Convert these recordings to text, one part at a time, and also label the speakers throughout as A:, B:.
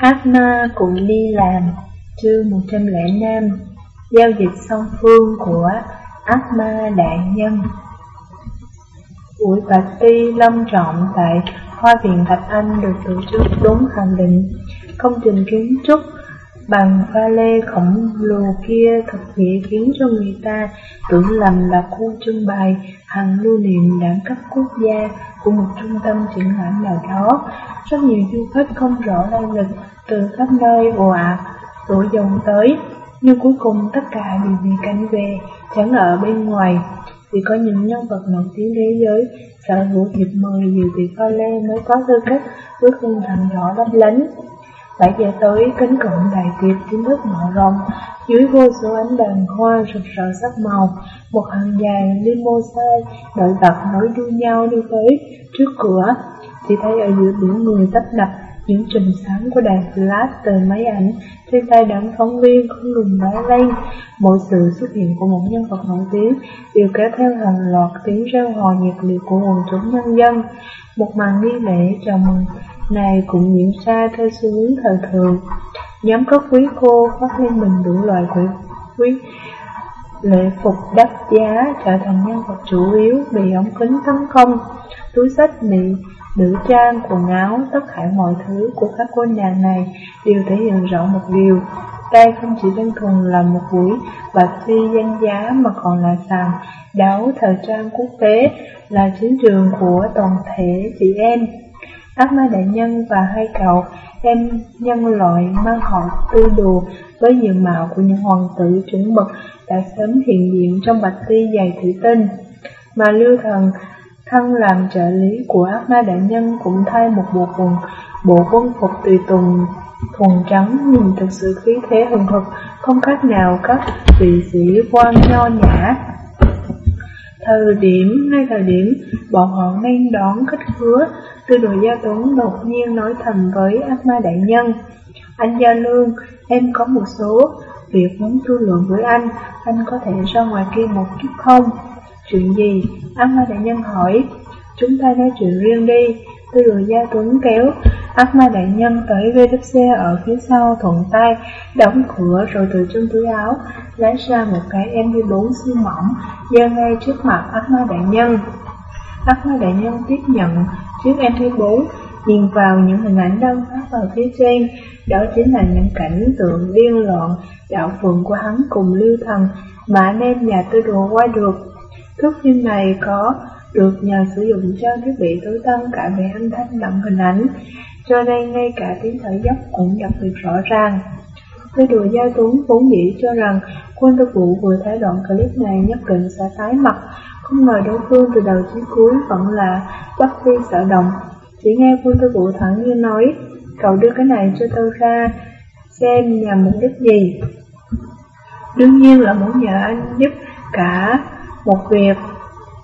A: Ác ma cũng đi làm, chương 105 Giao dịch song phương của ác ma đại nhân. Buổi party long trọng tại Hoa viện Thạch Anh được tổ chức đúng hàng định Công trình kiến trúc bằng pha lê khổng lồ kia thật dễ khiến cho người ta tưởng lầm là khu trưng bày hàng lưu niệm đẳng cấp quốc gia của một trung tâm triển lãm nào đó. Rất nhiều du khách không rõ lai lịch từ khắp nơi ồ ạt đổ dòng tới, nhưng cuối cùng tất cả đều bị cảnh về, chẳng ở bên ngoài. vì có những nhân vật nổi tiếng thế giới sở hữu thiệp mời nhiều vị pha lê mới có tư cách với khung thành rõ lấp lánh. Bảy giờ tới, cánh cổng đại tiệc chính thức mở rộng, dưới vô số ánh đèn hoa rực rỡ sắc màu, một hàng dài limousine đợi tập nối đuôi nhau đi tới trước cửa, chỉ thấy ở giữa biển người tấp nập những chùm sáng của đèn flash từ máy ảnh trên tay đám phóng viên không ngừng nói lên. Mỗi sự xuất hiện của một nhân vật nổi tiếng đều kéo theo hàng loạt tiếng reo hò nhiệt liệt của quần chúng nhân dân. Một màn nghi lễ chào mừng này cũng diễn ra theo xu hướng thời thường. Nhóm các quý cô phát lên mình đủ loại quý, quý lễ phục đắt giá trở thành nhân vật chủ yếu bị ống kính tấn công. Túi sách bị nữ trang, quần áo, tất cả mọi thứ của các cô nàng này đều thể hiện rõ một điều. Đây không chỉ đơn thuần là một buổi bạc thi danh giá mà còn là sàn đấu thời trang quốc tế, là chiến trường của toàn thể chị em. Ác ma đại nhân và hai cậu em nhân loại mang họ tư đùa với diện mạo của những hoàng tử chuẩn mực đã sớm hiện diện trong bạch ti dày thủy tinh. Mà lưu thần thân làm trợ lý của ác ma đại nhân cũng thay một bộ quần bộ quân phục tùy tùng thuần trắng nhìn thực sự khí thế hừng hực không khác nào các vị sĩ quan nho nhã Thời điểm, ngay thời điểm, bọn họ nên đón khách hứa, tư đồ gia tuấn đột nhiên nói thầm với ác ma đại nhân. Anh Gia Lương, em có một số việc muốn thương lượng với anh, anh có thể ra ngoài kia một chút không? Chuyện gì? Ác ma đại nhân hỏi. Chúng ta nói chuyện riêng đi. Tư đồ gia tuấn kéo ác ma đại nhân tới VWC xe ở phía sau thuận tay, đóng cửa rồi từ trong túi áo, lấy ra một cái MP4 siêu mỏng, giao ngay trước mặt ác ma đại nhân. Ác ma đại nhân tiếp nhận chiếc MP4, nhìn vào những hình ảnh đang phát vào phía trên, đó chính là những cảnh tượng điên loạn, đạo phượng của hắn cùng lưu thần mà anh em nhà tôi đùa qua được. Thước phim này có được nhờ sử dụng cho thiết bị tối tân cả về âm thanh lẫn hình ảnh, cho nên ngay cả tiếng thở dốc cũng đặc biệt rõ ràng. Tôi đùa Giao Tuấn vốn nghĩ cho rằng quân tư vụ vừa thấy đoạn clip này nhất định sẽ tái mặt, không ngờ đối phương từ đầu chí cuối vẫn là bất vi sợ động. Chỉ nghe quân tư vụ thẳng như nói, cậu đưa cái này cho tôi ra, xem nhằm mục đích gì. Đương nhiên là muốn nhờ anh giúp cả một việc.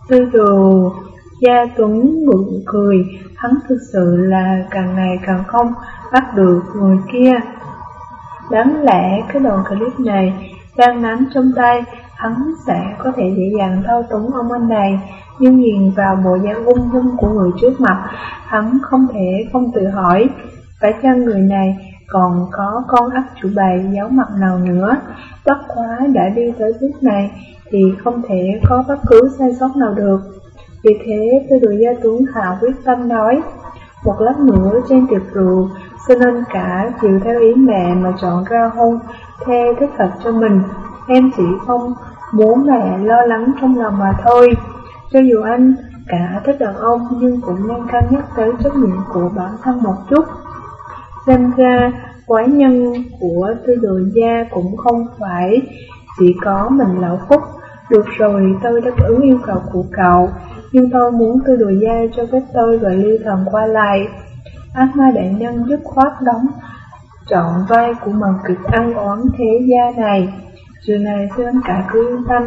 A: Tư đồ Gia Tuấn ngượng cười, hắn thực sự là càng ngày càng không bắt được người kia. Đáng lẽ cái đoạn clip này đang nắm trong tay, hắn sẽ có thể dễ dàng thao túng ông anh này, nhưng nhìn vào bộ dáng ung dung của người trước mặt, hắn không thể không tự hỏi, phải chăng người này còn có con ác chủ bài giáo mặt nào nữa, bất quá đã đi tới bước này thì không thể có bất cứ sai sót nào được. Vì thế, tôi được gia tuấn hạ quyết tâm nói, một lát nữa trên tiệc rượu, xin anh cả chịu theo ý mẹ mà chọn ra hôn theo thích hợp cho mình. Em chỉ không muốn mẹ lo lắng trong lòng mà thôi. Cho dù anh cả thích đàn ông nhưng cũng nên cân nhắc tới trách nhiệm của bản thân một chút. Xem ra, quái nhân của tư đồ gia cũng không phải chỉ có mình lão phúc. Được rồi, tôi đáp ứng yêu cầu của cậu nhưng tôi muốn tôi đồ gia cho phép tôi và lưu thần qua lại. Ác ma đại nhân dứt khoát đóng trọn vai của mầm kịch ăn oán thế gia này. Chuyện này xin anh cả cứ yên tâm,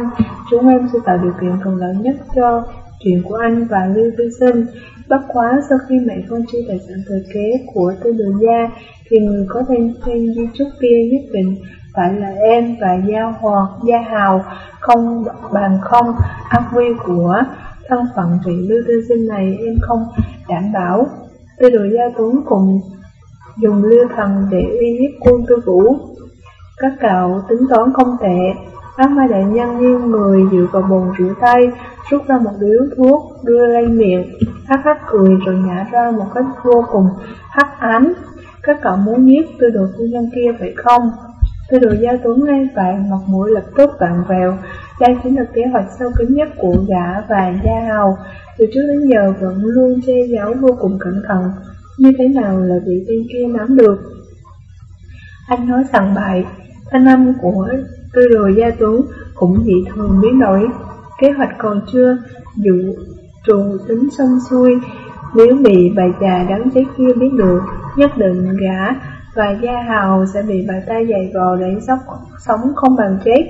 A: chúng em sẽ tạo điều kiện thuận lợi nhất cho chuyện của anh và Lưu Vi Sinh. Bất quá sau khi mẹ con chia tài sản thừa kế của tư đường gia, thì người có tên tên di trúc kia nhất định phải là em và Giao Hoàng, Gia Hào, không bàn không ác quy của thân phận vị lưu tư sinh này em không đảm bảo. Tư đồ gia tuấn cùng dùng lưu thần để uy hiếp quân tư vũ. Các cậu tính toán không tệ, ác ma đại nhân nghiêng người dựa vào bồn rửa tay, rút ra một điếu thuốc, đưa lên miệng, hắc hắc cười rồi nhả ra một cách vô cùng hắc ám. Các cậu muốn giết tư đồ phu nhân kia phải không? Tư đồ gia tuấn ngay vậy, mặt mũi lập tức vặn vẹo. Đây chính là kế hoạch sâu kín nhất của giả và gia hầu Từ trước đến giờ vẫn luôn che giấu vô cùng cẩn thận. Như thế nào là bị tên kia nắm được? Anh nói rằng bậy, thanh âm của tư đồ gia tú cũng dị thường biến đổi. Kế hoạch còn chưa dự trù tính xong xuôi, nếu bị bà già đáng chết kia biết được, nhất định gã và gia hào sẽ bị bà ta dày vò để sóc sống không bằng chết.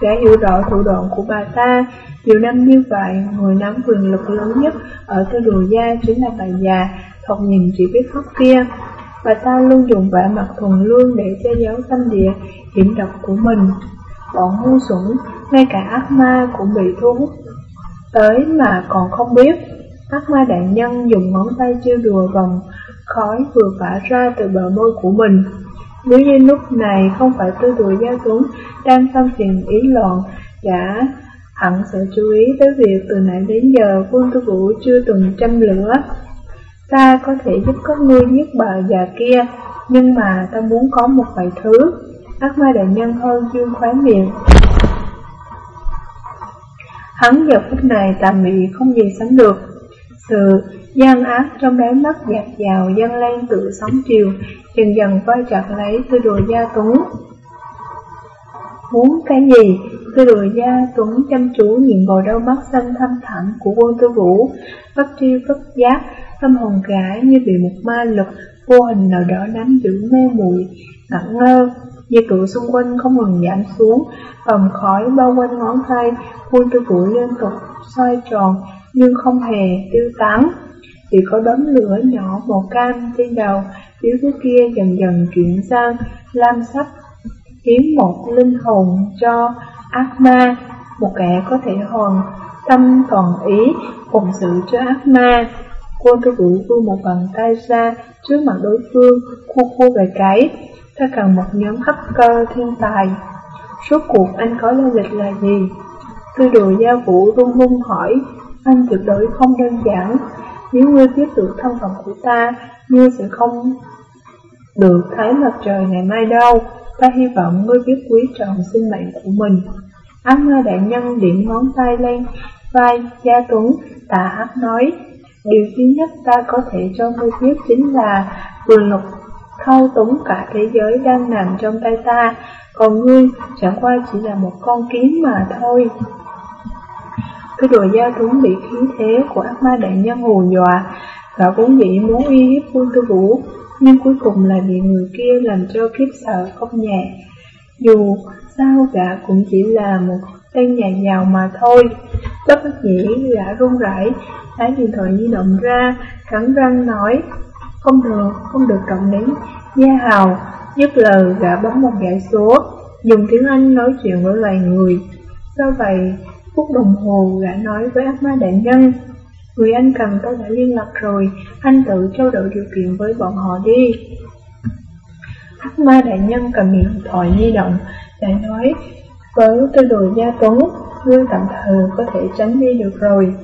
A: Gã hiểu rõ thủ đoạn của bà ta, nhiều năm như vậy, người nắm quyền lực lớn nhất ở tư đồ gia chính là bà già, thọc nhìn chỉ biết khóc kia và ta luôn dùng vẻ mặt thuần lương để che giấu tâm địa hiểm độc của mình. Bọn ngu xuẩn, ngay cả ác ma cũng bị thu hút tới mà còn không biết. Ác ma đại nhân dùng ngón tay chiêu đùa vòng khói vừa phả ra từ bờ môi của mình. Nếu như lúc này không phải tư đùa giao tuấn đang tâm phiền ý loạn, gã hẳn sẽ chú ý tới việc từ nãy đến giờ quân tư vũ chưa từng châm lửa. Ta có thể giúp các ngươi giết bà già kia, nhưng mà ta muốn có một vài thứ. Ác ma đại nhân hơn dương khóe miệng. Hắn giờ phút này tạm bị không gì sánh được. Sự gian ác trong đáy mắt dạt dào dâng lên tự sóng chiều, dần dần quay chặt lấy tư đồ gia tuấn. Muốn cái gì? Tư đồ gia tuấn chăm chú nhìn vào đôi mắt xanh thâm thẳm của quân tư vũ, bất tri bất giác, tâm hồn gái như bị một ma lực vô hình nào đó nắm giữ mê muội ngẩn ngơ. Nhiệt độ xung quanh không ngừng giảm xuống, vòng khói bao quanh ngón tay, quân tư vũ liên tục xoay tròn nhưng không hề tiêu tán. Chỉ có đốm lửa nhỏ màu cam trên đầu, phía thứ kia dần dần chuyển sang lam sắc, hiến một linh hồn cho ác ma, một kẻ có thể hoàn tâm toàn ý phụng sự cho ác ma. Quân thư vũ vươn một bàn tay ra trước mặt đối phương, khu khu về cái, ta cần một nhóm hacker thiên tài. Suốt cuộc anh có giao lịch là gì? Tư đồ gia vũ rung rung hỏi, anh tuyệt đối không đơn giản. Nếu ngươi biết được thân phận của ta, ngươi sẽ không được thấy mặt trời ngày mai đâu. Ta hy vọng ngươi biết quý trọng sinh mệnh của mình. Ác ma đại nhân điểm ngón tay lên vai Gia Tuấn, tà hát nói, điều duy nhất ta có thể cho ngươi biết chính là quyền lực thao túng cả thế giới đang nằm trong tay ta, còn ngươi chẳng qua chỉ là một con kiến mà thôi. Cái đồ gia thúng bị khí thế của ác ma đại nhân hù dọa, gã vốn dĩ muốn uy hiếp quân tư vũ, nhưng cuối cùng là bị người kia làm cho kiếp sợ không nhẹ. Dù sao gã cũng chỉ là một tên nhà giàu mà thôi các đắc dĩ gã run rẩy, lấy điện thoại di động ra, cắn răng nói, không được, không được động đến Gia Hào, dứt lời gã bấm một dãy số, dùng tiếng Anh nói chuyện với vài người. Do vậy, phút đồng hồ gã nói với ác ma đại nhân, người anh cần tôi đã liên lạc rồi, anh tự trao đổi điều kiện với bọn họ đi. Ác ma đại nhân cầm điện thoại di động, lại nói với tôi đồ gia tuấn, ngươi tạm thời có thể tránh đi được rồi.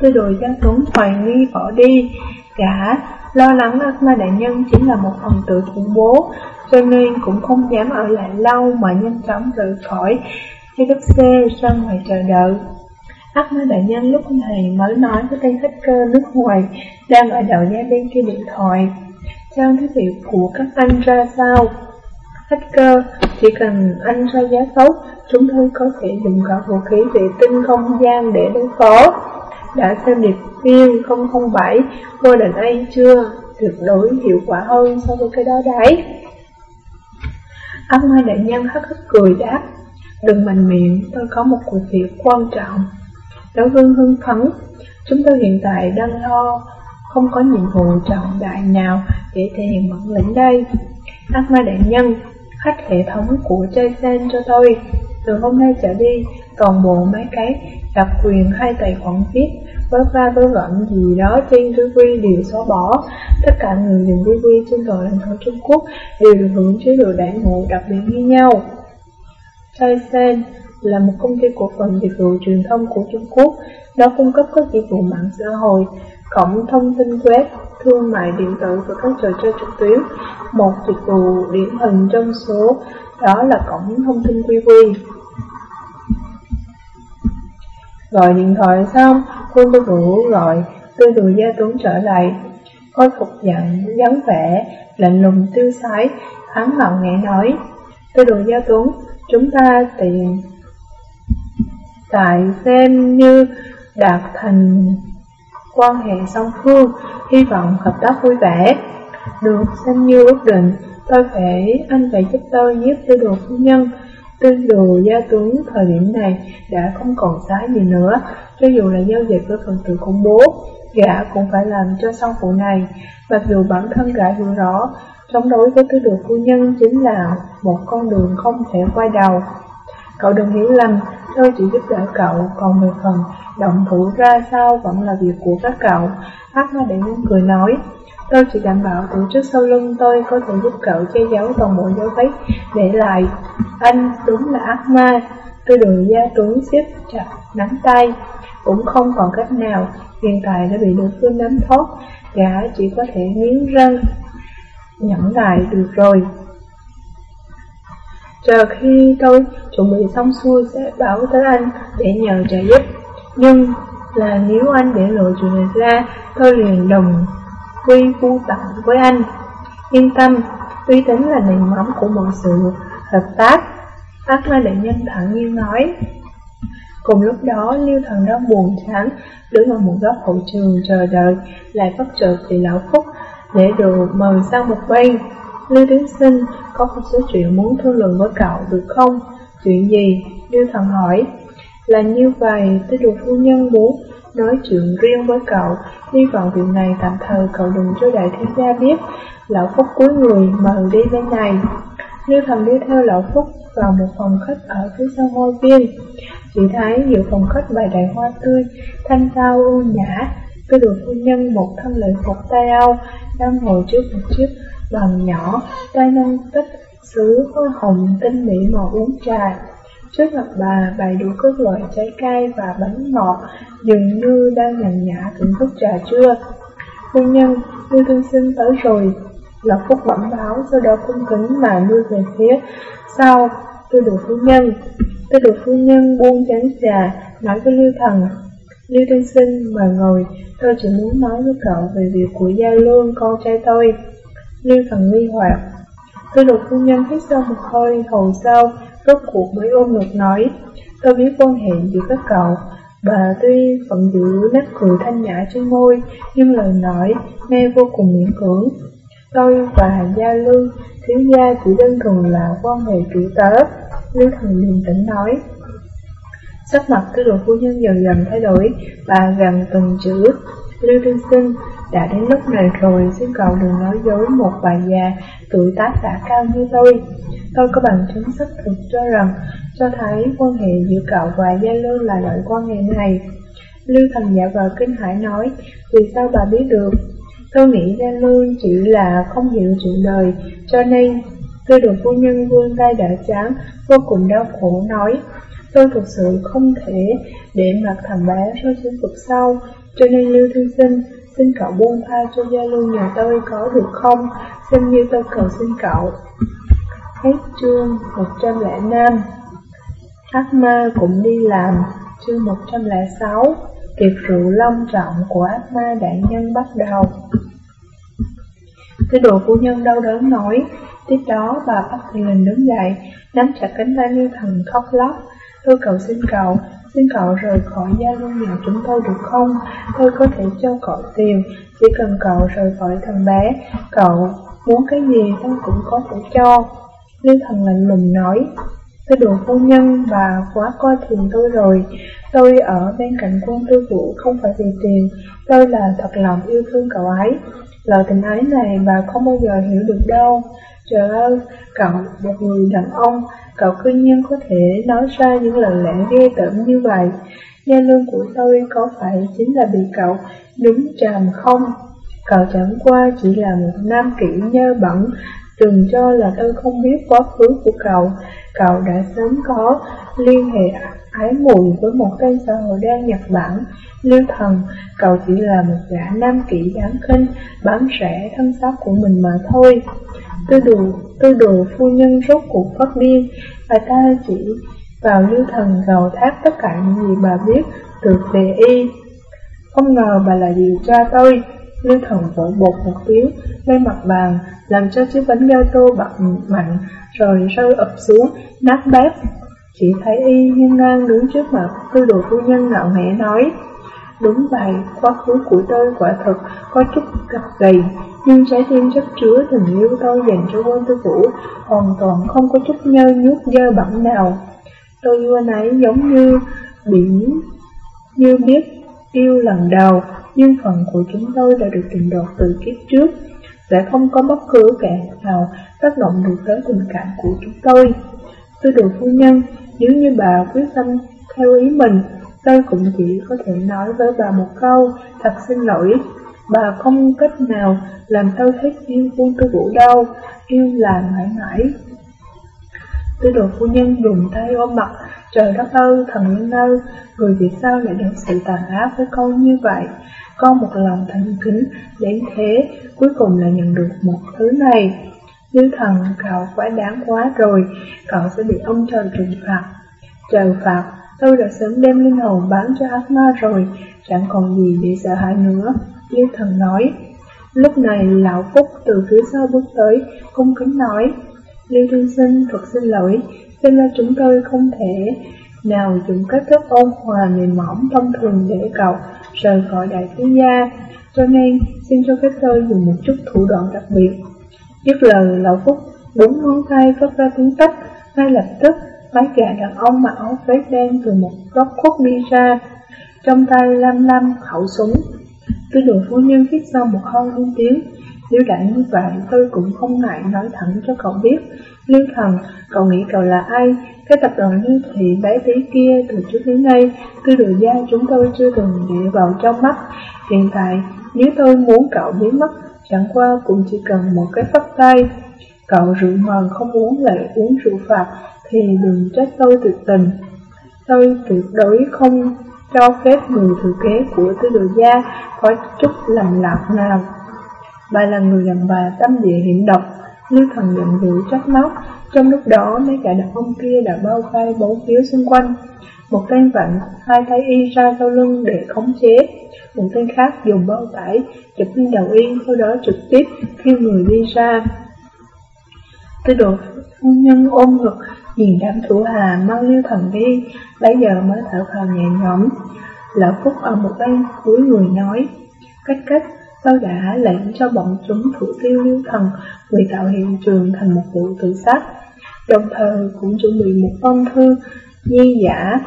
A: Tư đồ gia tuấn hoài nghi bỏ đi, gã lo lắng ác ma đại nhân chính là một phần tử khủng bố, cho nên cũng không dám ở lại lâu mà nhanh chóng rời khỏi chiếc xe ra ngoài chờ đợi. Ác ma đại nhân lúc này mới nói với tay khách cơ nước ngoài đang ở đầu dây bên kia điện thoại. Trang thiết bị của các anh ra sao? Hacker, chỉ cần anh ra giá tốt, chúng tôi có thể dùng cả vũ khí vệ tinh không gian để đối phó. Đã xem điệp viên 007 Golden A chưa? Tuyệt đối hiệu quả hơn so với cái đó đấy. Ác ma đại nhân hắc hắc cười đáp Đừng mạnh miệng, tôi có một cuộc việc quan trọng. Đối vương hưng phấn, chúng tôi hiện tại đang lo, không có nhiệm vụ trọng đại nào để thể hiện bản lĩnh đây. Ác ma đại nhân, khách hệ thống của chơi sen cho tôi. Từ hôm nay trở đi, toàn bộ mấy cái đặc quyền hay tài khoản viết với va với vẩn gì đó trên tư quy đều xóa bỏ. Tất cả người dùng tư quy trên toàn lãnh thổ Trung Quốc đều được hưởng chế độ đại ngộ đặc biệt như nhau. Tyson là một công ty cổ phần dịch vụ truyền thông của Trung Quốc. Nó cung cấp các dịch vụ mạng xã hội, cổng thông tin web, thương mại điện tử và các trò chơi trực tuyến. Một dịch vụ điển hình trong số đó là cổng thông tin qq. Gọi điện thoại xong, quân tư vũ gọi tư đồ gia tuấn trở lại. Khôi phục giận, dáng vẻ, lạnh lùng tiêu sái, hắn ngạo nghễ nói. Tư đồ gia tuấn, chúng ta tiền tại xem như đạt thành quan hệ song phương, hy vọng hợp tác vui vẻ. Được xem như ước định, tôi phải, anh phải giúp tôi giết tư đồ phu nhân. Tư đồ gia tướng thời điểm này đã không còn xá gì nữa, cho dù là giao dịch với phần tử khủng bố, gã cũng phải làm cho xong vụ này, mặc dù bản thân gã hiểu rõ, chống đối với tư đồ phu nhân chính là một con đường không thể quay đầu. Cậu đừng hiểu lầm, tôi chỉ giúp đỡ cậu, còn về phần động thủ ra sao vẫn là việc của các cậu. Hát ma đại nhân cười nói, tôi chỉ đảm bảo tổ chức sau lưng tôi có thể giúp cậu che giấu toàn bộ dấu vết để lại. Anh đúng là ác ma, tôi đường gia tướng xếp chặt nắm tay, cũng không còn cách nào, hiện tại đã bị đối phương nắm thoát, gã chỉ có thể miếng răng, nhẫn lại được rồi. Chờ khi tôi chuẩn bị xong xuôi sẽ báo tới anh để nhờ trợ giúp. Nhưng là nếu anh để lộ chuyện này ra, tôi liền đồng quy vu tặng với anh. Yên tâm, uy tín là nền móng của mọi sự hợp tác. Ác ma đại nhân thẳng nhiên nói. Cùng lúc đó, Lưu Thần đang buồn chán, đứng ở một góc hậu trường chờ đợi, lại bất chợt thì lão Phúc để đồ mời sang một bên. Lưu Tiến Sinh có một số chuyện muốn thương lượng với cậu được không? Chuyện gì? Lưu Thần hỏi. Là như vậy, tôi được phu nhân muốn nói chuyện riêng với cậu, hy vọng việc này tạm thời cậu đừng cho đại thiên gia biết. Lão Phúc cuối người mời đi bên này. Lưu Thần đi theo Lão Phúc vào một phòng khách ở phía sau ngôi viên. Chỉ thấy giữa phòng khách bày đầy hoa tươi, thanh tao ưu nhã, tư được phu nhân một thân lệ phục tay Âu đang ngồi trước một chiếc bàn nhỏ, tay nâng tích sứ hoa hồng tinh mỹ màu uống trà. Trước mặt bà bày đủ các loại trái cây và bánh ngọt, dường như đang nhàn nhã thưởng thức trà trưa. Phu nhân, Lưu Thương Sinh tới rồi. Lộc Phúc bẩm báo, sau đó cung kính mà đưa về phía sau tôi được phu nhân. tôi được phu nhân buông chén trà, nói với Lưu Thần. Lưu Thương Sinh mà ngồi, tôi chỉ muốn nói với cậu về việc của Gia Lương, con trai tôi. Lưu Thần nghi hoặc. tôi được phu nhân hít sâu một hơi, hồi sau, rốt cuộc mới ôm ngực nói, tôi biết quan hệ giữa các cậu. Bà tuy vẫn giữ nét cười thanh nhã trên môi, nhưng lời nói nghe vô cùng miễn cưỡng. Tôi và Gia Lương, thiếu gia chỉ đơn thuần là quan hệ chủ tớ, Lý Thần liền tỉnh nói. Sắc mặt của đội phu nhân dần dần thay đổi, bà gần từng chữ, Lưu Tiên Sinh, đã đến lúc này rồi, xin cậu đừng nói dối một bà già, tuổi tác đã cao như tôi. Tôi có bằng chứng xác thực cho rằng, cho thấy quan hệ giữa cậu và Gia lưu là loại quan hệ này. Lưu thần giả vờ kinh hải nói, vì sao bà biết được? Tôi nghĩ Gia lưu chỉ là không hiểu chuyện đời, cho nên tôi được phu nhân vương tay đã chán, vô cùng đau khổ nói. Tôi thực sự không thể để mặc thằng bé rơi xuống vực sâu, cho nên Lưu Thư Sinh xin cậu buông tha cho Gia Lưu nhà tôi có được không? Xem như tôi cầu xin cậu. Hết chương 105 Ác ma cũng đi làm Chương 106 Tiệc rượu long trọng của ác ma đại nhân bắt đầu. Cái đồ phu nhân đau đớn nói, Tiếp đó bà bắt liền đứng dậy, Nắm chặt cánh tay Lưu Thần khóc lóc. Tôi cầu xin cậu Xin cậu rời khỏi gia luân nhà chúng tôi được không? Tôi có thể cho cậu tiền, Chỉ cần cậu rời khỏi thằng bé. Cậu muốn cái gì tôi cũng có thể cho. Lưu thần lạnh lùng nói Tôi đùa phu nhân và quá coi thường tôi rồi Tôi ở bên cạnh quân tư vũ không phải vì tiền Tôi là thật lòng yêu thương cậu ấy Lời tình ái này bà không bao giờ hiểu được đâu Trời ơi, cậu một người đàn ông Cậu cư nhiên có thể nói ra những lời lẽ ghê tởm như vậy. Gia lương của tôi có phải chính là bị cậu đúng tràm không? Cậu chẳng qua chỉ là một nam kỹ nhơ bẩn, đừng cho là tôi không biết quá khứ của cậu. Cậu đã sớm có liên hệ ái mùi với một tên xã hội đen Nhật Bản. Lưu thần, cậu chỉ là một gã nam kỹ đáng khinh, bám rẻ thân xác của mình mà thôi. Tư đồ, tư đồ phu nhân rốt cuộc phát điên, bà ta chỉ vào lưu thần gào thét tất cả những gì bà biết được về y. Không ngờ bà lại điều tra tôi. Lưu thần vỗ bột một tiếng lên mặt bàn, làm cho chiếc bánh gato bật mạnh, rồi rơi ập xuống, nát bét. Chỉ thấy y hiên ngang đứng trước mặt tư đồ phu nhân ngạo nghễ nói, Đúng vậy, quá khứ của tôi quả thật có chút gặp gầy, nhưng trái tim chất chứa tình yêu tôi dành cho quân tư vũ hoàn toàn không có chút nhơ nhút dơ bẩn nào. Tôi vừa nãy giống như biển, như biết yêu lần đầu, nhưng phần của chúng tôi đã được tìm đột từ kiếp trước, sẽ không có bất cứ kẻ nào tác động được tới tình cảm của chúng tôi. Tôi được phu nhân, nếu như bà quyết tâm theo ý mình, tôi cũng chỉ có thể nói với bà một câu, thật xin lỗi, bà không cách nào làm tôi thích yêu quân tư vũ đâu, yêu là mãi mãi. Tư đồ phu nhân dùng tay ôm mặt, trời đất ơi, thần nhân ơi, người vì sao lại được sự tàn ác với con như vậy? Con một lòng thành kính đến thế, cuối cùng là nhận được một thứ này. Như thần, cậu quá đáng quá rồi, cậu sẽ bị ông trời trừng phạt. Trời phạt, tôi đã sớm đem linh hồn bán cho ác ma rồi, chẳng còn gì để sợ hãi nữa. Như thần nói. Lúc này lão Phúc từ phía sau bước tới, cung kính nói. Lưu thiên Sinh thật xin lỗi, cho nên chúng tôi không thể nào dùng cách thức ôn hòa mềm mỏng thông thường để cậu rời khỏi đại thiếu gia, cho nên xin cho phép tôi dùng một chút thủ đoạn đặc biệt. Dứt lời, lão Phúc bốn ngón tay phát ra tiếng tách, ngay lập tức mấy gã đàn ông mặc áo vest đen từ một góc khuất đi ra, trong tay lăm lăm khẩu súng. Tư đồ phu nhân viết sau một hơi lên tiếng, nếu đã như vậy tôi cũng không ngại nói thẳng cho cậu biết. Liên thần, cậu nghĩ cậu là ai? Cái tập đoàn như thị bé tí kia từ trước đến nay, tư đồ gia chúng tôi chưa từng để vào trong mắt. Hiện tại, nếu tôi muốn cậu biến mất, chẳng qua cũng chỉ cần một cái phất tay. Cậu rượu mờ không uống lại uống rượu phạt, thì đừng trách tôi tuyệt tình. Tôi tuyệt đối không cho phép người thừa kế của tư đồ gia có chút lầm lạc nào. Bà là người đàn bà tâm địa hiểm độc, Lưu thần giận dữ trách móc. Trong lúc đó, mấy cả đàn ông kia đã bao vây bốn phía xung quanh. Một tên vặn hai tay y ra sau lưng để khống chế. Một tên khác dùng bao tải chụp lên đầu y, sau đó trực tiếp khi người đi ra. Tư đồ phu nhân ôm ngực, nhìn đám thủ hà mau lưu thần đi, bây giờ mới thở phào nhẹ nhõm. Lão Phúc ở một bên cuối người nói, cách cách Tôi đã lệnh cho bọn chúng thủ tiêu lưu thần vì tạo hiện trường thành một vụ tự sát, đồng thời cũng chuẩn bị một phong thư nhi giả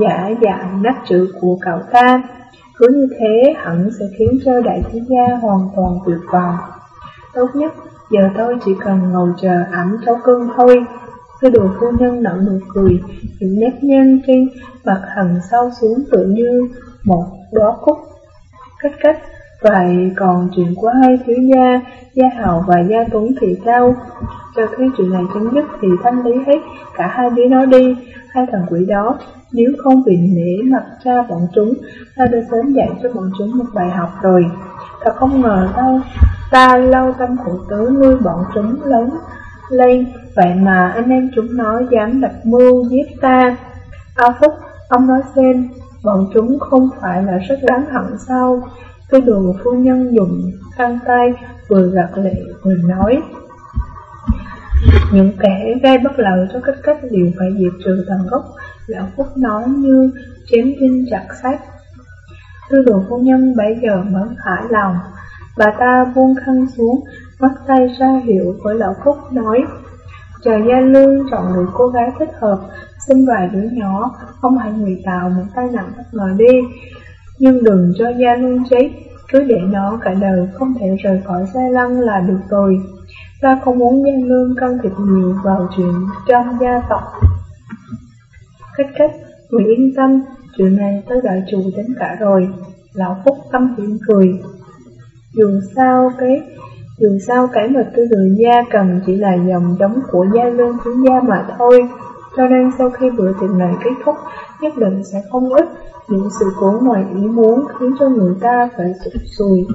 A: giả dạng nát chữ của cậu ta. Cứ như thế hẳn sẽ khiến cho đại thiên gia hoàn toàn tuyệt vọng. Tốt nhất, giờ tôi chỉ cần ngồi chờ ẩm cháu cưng thôi. Thư đồ phu nhân nở nụ cười, những nét nhăn trên mặt hằng sâu xuống tự như một đóa cúc cách cách Vậy còn chuyện của hai thiếu gia, gia hào và gia tuấn thì sao? Cho khi chuyện này chấm dứt thì thanh lý hết cả hai đứa nó đi, hai thằng quỷ đó, nếu không vì nể mặt cha bọn chúng, ta đã sớm dạy cho bọn chúng một bài học rồi. Thật không ngờ đâu, ta lâu tâm khổ tứ nuôi bọn chúng lớn lên, vậy mà anh em chúng nó dám đặt mưu giết ta. A Phúc, ông nói xem, bọn chúng không phải là rất đáng hận sao? Tư đồ phu nhân dùng khăn tay vừa gạt lệ vừa nói. Những kẻ gây bất lợi cho cách cách đều phải diệt trừ tận gốc, lão Phúc nói như chém đinh chặt sách. Tư đồ phu nhân bây giờ mới thả lòng, bà ta buông khăn xuống, bắt tay ra hiệu với lão Phúc nói, chờ Gia Lương chọn người cô gái thích hợp, sinh vài đứa nhỏ, ông hãy người tạo một tay nặng bất ngờ đi, nhưng đừng cho Gia Lương chết, cứ để nó cả đời không thể rời khỏi xe lăng là được rồi. Ta không muốn gia Lương can thiệp nhiều vào chuyện trong gia tộc. Cách cách, người yên tâm, chuyện này tới đại chủ đến cả rồi. Lão Phúc tâm hiểm cười. Dù sao cái dù sao cái mà tư đường gia cần chỉ là dòng đóng của gia lương thiếu gia mà thôi. Cho nên sau khi bữa tiệc này kết thúc, nhất định sẽ không ít những sự cố ngoài ý muốn khiến cho người ta phải sụp sùi.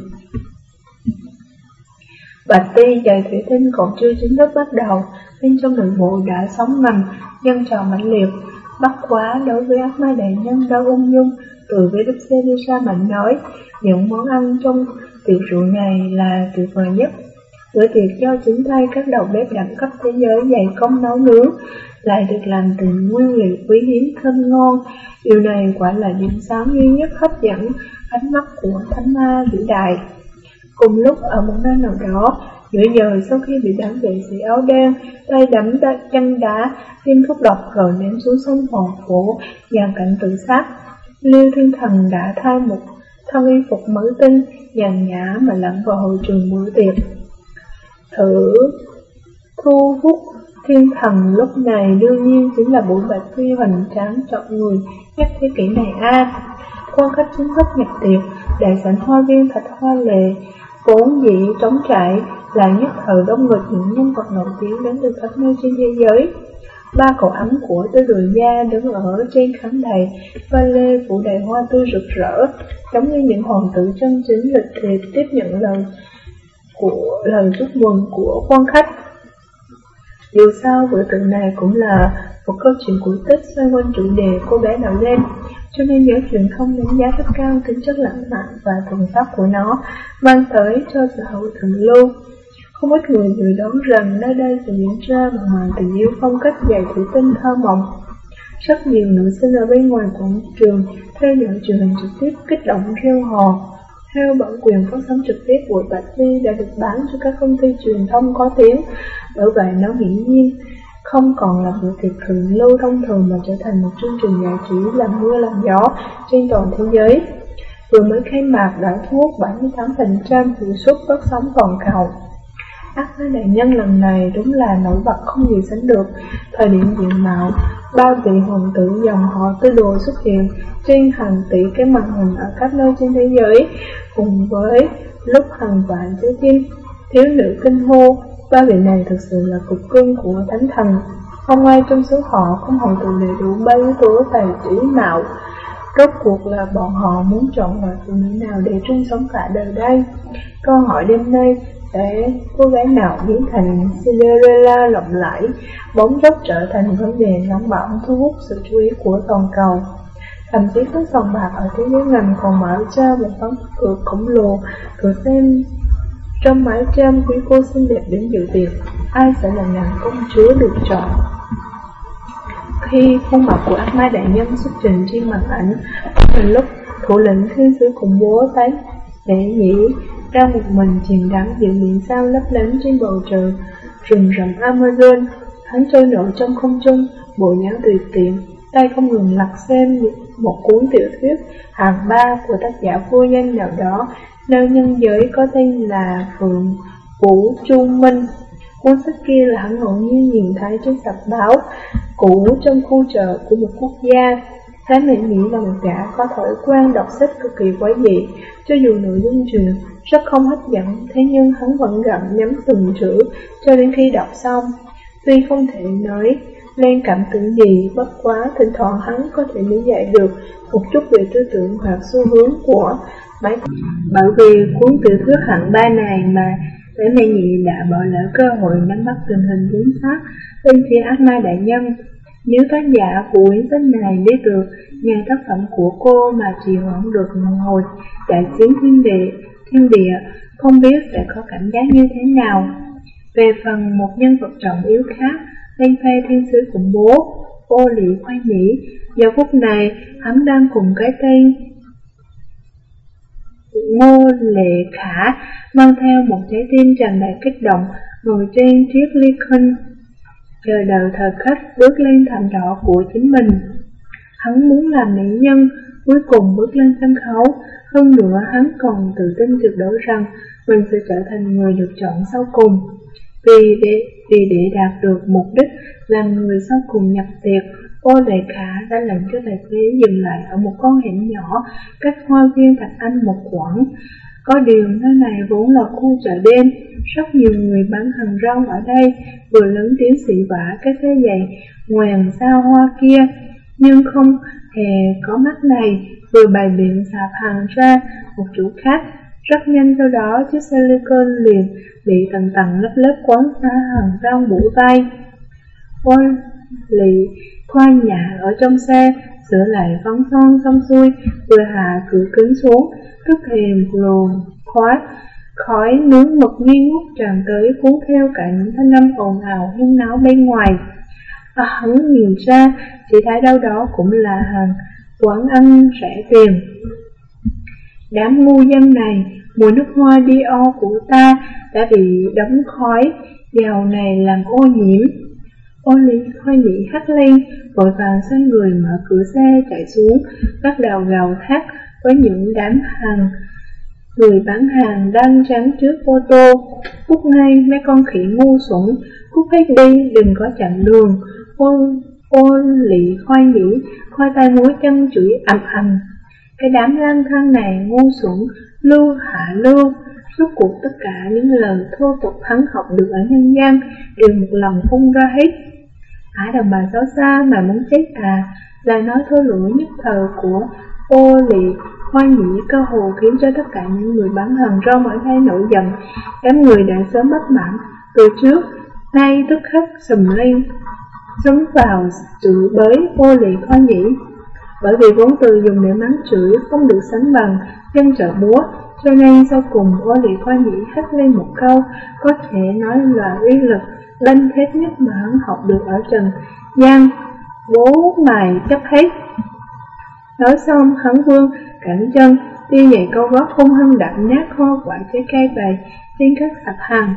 A: Bạch ti giày thủy tinh còn chưa chính thức bắt đầu, nên trong nội bộ đã sóng ngầm, nhân trò mãnh liệt. Bắt quá đối với ác ma đại nhân đã ung dung, từ với Đức Xe đi ra mạnh nói, những món ăn trong tiệc rượu này là tuyệt vời nhất. Bữa tiệc do chính tay các đầu bếp đẳng cấp thế giới dày công nấu nướng, lại được làm từ nguyên liệu quý hiếm thơm ngon. Điều này quả là điểm sáng duy nhất hấp dẫn ánh mắt của thánh ma vĩ đại. Cùng lúc ở một nơi nào đó, nửa giờ sau khi bị đám vệ sĩ áo đen, tay đấm đá, chân đá, tiêm thuốc độc rồi ném xuống sông hoàng phổ, dàn cảnh tự sát. Lưu Thiên Thần đã thay một thân y phục mới tinh, nhàn nhã mà lẫn vào hội trường bữa tiệc. Thử thu hút thiên thần lúc này đương nhiên chính là bốn bạch phi hoành tráng chọn người nhất thế kỷ này a. Quan khách chính thức nhập tiệc đại sảnh hoa viên thật hoa lệ, vốn dĩ trống trải, là nhất thời đông nghịch những nhân vật nổi tiếng đến từ khắp nơi trên thế giới. Ba cậu ấm của tư đường gia đứng ở trên khán đài và lê phủ đầy hoa tươi rực rỡ, giống như những hoàng tử chân chính lịch thiệp tiếp nhận lời của, lời chúc mừng của quan khách dù sao bữa tượng này cũng là một câu chuyện cổ tích xoay quanh chủ đề cô bé nào lên, cho nên giới truyền thông đánh giá rất cao tính chất lãng mạn và thuần pháp của nó mang tới cho xã hội thượng lưu. Không ít người dự đoán rằng nơi đây sẽ diễn ra một màn tình yêu phong cách dài thủy tinh thơ mộng. Rất nhiều nữ sinh ở bên ngoài quảng trường theo dõi truyền hình trực tiếp kích động reo hò. Theo bản quyền phát sóng trực tiếp của Bạch Thi đã được bán cho các công ty truyền thông có tiếng, bởi vậy nó hiển nhiên không còn là bữa tiệc thường lưu thông thường mà trở thành một chương trình giải trí làm mưa làm gió trên toàn thế giới. Vừa mới khai mạc đã thu hút 78% hiệu suất phát sóng toàn cầu. Ác với đại nhân lần này đúng là nổi bật không gì sánh được. Thời điểm diện mạo, ba vị hoàng tử dòng họ tư đồ xuất hiện trên hàng tỷ cái màn hình ở các nơi trên thế giới, cùng với lúc hàng vạn trái tim, thiếu nữ kinh hô, ba vị này thực sự là cục cưng của thánh thần. Không ai trong số họ không hội tụ đầy đủ ba yếu tố tài trí mạo. Rốt cuộc là bọn họ muốn chọn loại phụ nữ nào để chung sống cả đời đây? Câu hỏi đêm nay để cô gái nào biến thành Cinderella lộng lẫy, bóng dốc trở thành vấn đề nóng bỏng thu hút sự chú ý của toàn cầu. Thậm chí các sòng bạc ở thế giới ngầm còn mở ra một tấm cửa khổng lồ, cửa xem trong mái trang quý cô xinh đẹp đến dự tiệc, ai sẽ là nàng công chúa được chọn. Khi khuôn mặt của ác ma đại nhân xuất trình trên màn ảnh, từ lúc thủ lĩnh thiên sứ khủng bố tái để nhĩ ra một mình chìm đắm giữa biển sao lấp lánh trên bầu trời rừng rậm Amazon, hắn trôi nổi trong không trung, bộ dáng tuyệt tiện, tay không ngừng lật xem một cuốn tiểu thuyết hàng ba của tác giả vô danh nào đó, nơi nhân giới có tên là Phượng Vũ Trung Minh. Cuốn sách kia là hắn ngẫu nhiên nhìn thấy trên tập báo cũ trong khu chợ của một quốc gia. Thái Mỹ nghĩ là một gã có thói quen đọc sách cực kỳ quái dị, cho dù nội dung truyền rất không hấp dẫn, thế nhưng hắn vẫn gặm nhắm từng chữ cho đến khi đọc xong. Tuy không thể nói nên cảm tưởng gì, bất quá thỉnh thoảng hắn có thể lý giải được một chút về tư tưởng hoặc xu hướng của mấy bởi vì cuốn tiểu thuyết hạng ba này mà Bé Mẹ Nhị đã bỏ lỡ cơ hội nắm bắt tình hình chính xác bên phía ác ma đại nhân. Nếu tác giả của quyển sách này biết được nhà tác phẩm của cô mà trì hoãn được một hồi đại chiến thiên địa, thiên địa không biết sẽ có cảm giác như thế nào. Về phần một nhân vật trọng yếu khác, bên phe thiên sứ khủng bố, ô lị khoai nhĩ, giờ phút này hắn đang cùng cái tên Ngô Lệ Khả mang theo một trái tim tràn đầy kích động ngồi trên chiếc ly khinh chờ đợi thời khắc bước lên thảm đỏ của chính mình. Hắn muốn làm mỹ nhân, cuối cùng bước lên sân khấu, hơn nữa hắn còn tự tin tuyệt đối rằng mình sẽ trở thành người được chọn sau cùng. Vì để, vì để đạt được mục đích là người sau cùng nhập tiệc, Ô Lệ Khả đã lệnh cho tài xế dừng lại ở một con hẻm nhỏ cách hoa viên Thạch Anh một quãng. Có điều nơi này vốn là khu chợ đêm, rất nhiều người bán hàng rong ở đây vừa lớn tiếng xị vả cái thế giày ngoèn xa hoa kia, nhưng không hề có mắt này vừa bày biện sạp hàng ra một chủ khác. Rất nhanh sau đó chiếc xe liền bị tầng tầng lớp lớp quấn xá hàng rong bủ tay. Ôi, lì khoa nhà ở trong xe, sửa lại phấn son xong xuôi, vừa hạ cửa kính xuống, tức thềm lồn, khói, khói nướng mực nghi ngút tràn tới cuốn theo cả những thanh âm ồn ào huyên náo bên ngoài. À, hắn nhìn ra, chỉ thấy đâu đó cũng là hàng quán ăn rẻ tiền. Đám ngu dân này, mùi nước hoa Dior của ta đã bị đóng khói, dầu này làm ô nhiễm. Ô lý khoai mỹ hắt lên, vội vàng xoay người mở cửa xe chạy xuống, bắt đầu gào thét với những đám hàng. Người bán hàng đang trắng trước ô tô, cút ngay mấy con khỉ ngu xuẩn, cút hết đi, đừng có chặn đường. Ô, ô lị khoai mỹ, khoai tay múa chân chửi ầm ầm. Cái đám lang thang này ngu xuẩn, lưu hạ lưu, Suốt cuộc tất cả những lời thô tục hắn học được ở nhân gian đều một lần phun ra hết. Ả đồng bà xấu xa mà muốn chết à, lời nói thô lỗ nhất thời của ô lì hoa nhĩ cơ hồ khiến cho tất cả những người bán hàng rong ở đây nổi giận. Đám người đã sớm bất mãn từ trước, nay tức khắc sầm lên, sống vào chửi bới ô lì hoa nhĩ. Bởi vì vốn từ dùng để mắng chửi không được sánh bằng chân trợ búa, cho nên sau cùng ô Lị khoa nhĩ hắt lên một câu, có thể nói là uy lực linh hết nhất mà hắn học được ở Trần Giang, bố mày chấp hết. Nói xong, hắn vương, cảnh chân, đi nhảy câu gót hung hăng đậm nát kho quả trái cây bày trên các sạp hàng.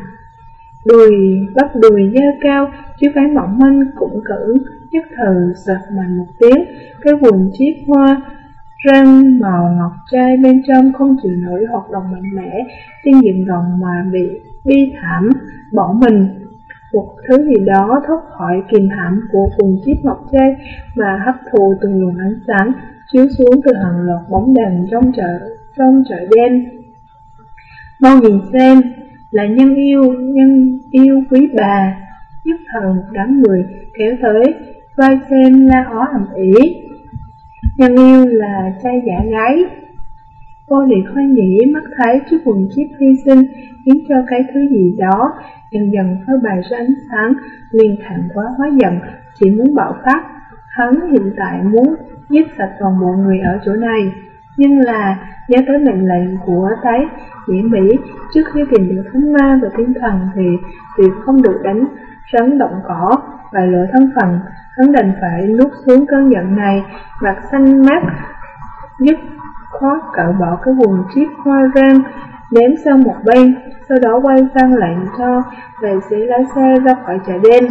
A: Đùi, bắp đùi dơ cao, chiếc váy mỏng manh cũng cử, nhất thời giật mạnh một tiếng, cái quần chiếc hoa răng màu ngọc trai bên trong không chịu nổi hoạt động mạnh mẽ, tiên diện rộng mà bị bi thảm, bỏ mình. Một thứ gì đó thoát khỏi kìm hãm của quần chiếc ngọc trai mà hấp thụ từng luồng ánh sáng chiếu xuống từ hàng loạt bóng đèn trong chợ trong chợ đen. Mau nhìn xem, là nhân yêu, nhân yêu quý bà, nhất thời một đám người kéo tới, vai xem la ó ầm ĩ. Nhân yêu là trai giả gái. Cô liệt hoa nhĩ mắt thấy trước quần chiếc hy sinh khiến cho cái thứ gì đó dần dần phơi bày ra ánh sáng, liền thẳng quá hóa giận, chỉ muốn bạo phát. Hắn hiện tại muốn giết sạch toàn bộ người ở chỗ này. Nhưng là nhớ tới mệnh lệnh của Thái nhĩ Mỹ trước khi tìm được thánh ma và thiên thần thì việc không được đánh rắn động cỏ và lửa thân phần hắn đành phải nuốt xuống cơn giận này, mặt xanh mát, dứt khó cạo bỏ cái quần chiếc hoa rang, ném sang một bên, sau đó quay sang lệnh cho tài xế lái xe ra khỏi chợ đêm.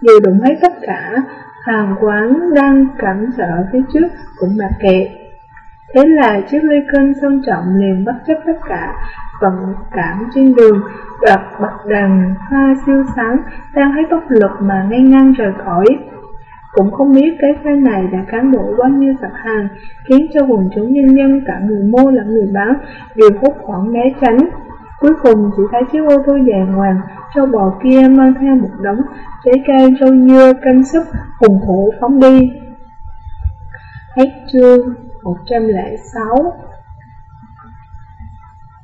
A: Điều đụng hết tất cả, hàng quán đang cản trở phía trước cũng mặc kệ. Thế là chiếc ly cân sân trọng liền bất chấp tất cả, vận cảm trên đường, đoạt bật đàn hoa siêu sáng, đang thấy tốc lực mà ngay ngang rời khỏi. Cũng không biết cái xe này đã cán bộ bao nhiêu sạp hàng, khiến cho quần chúng nhân dân cả người mua lẫn người bán đều hốt khoảng né tránh. Cuối cùng chỉ thấy chiếc ô tô dài ngoằn, cho bò kia mang theo một đống trái cây rau dưa canh súp hùng hổ phóng đi. Hết chương 106